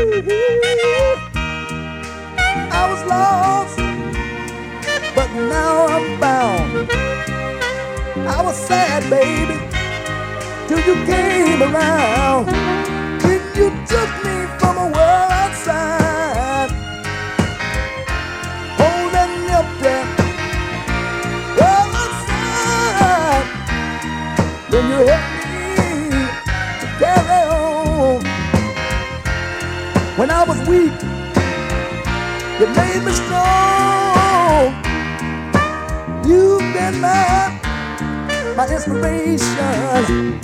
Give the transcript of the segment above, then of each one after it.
I was lost, but now I'm found. I was sad, baby, till you came around. Then you took me from a world outside, holding empty. World outside. Then you helped me to carry on. When I was weak, you made me strong. You've been my, my inspiration.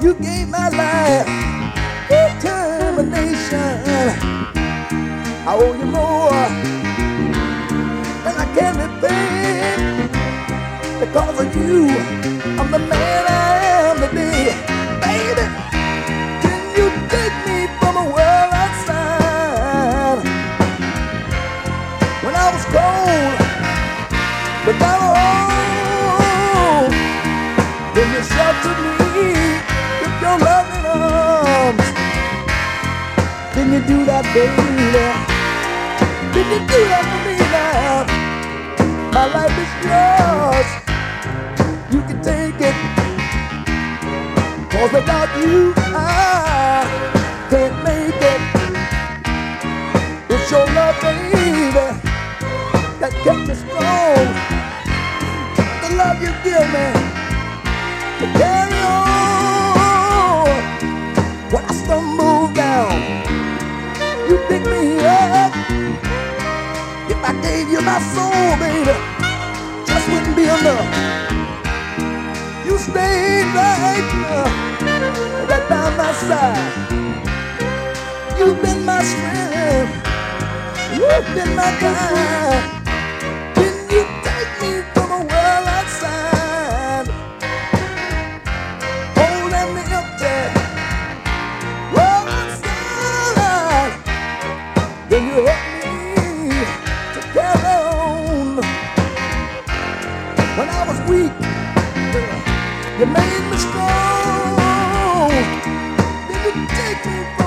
You gave my life determination. I owe you more than I can repay. Because of you, I'm the man you do that, baby? Didn't you do that for me now? My life is yours. You can take it. Cause without you, I can't make it. It's your love, baby, that kept me strong. The love you give me to carry on. When I stumble down, If I gave you my soul, baby, just wouldn't be enough. You stayed right there, right by my side. You've been my strength, you've been my guide. When you take me from a world outside, holding me empty, world outside, then you help You made me strong. Did you take me.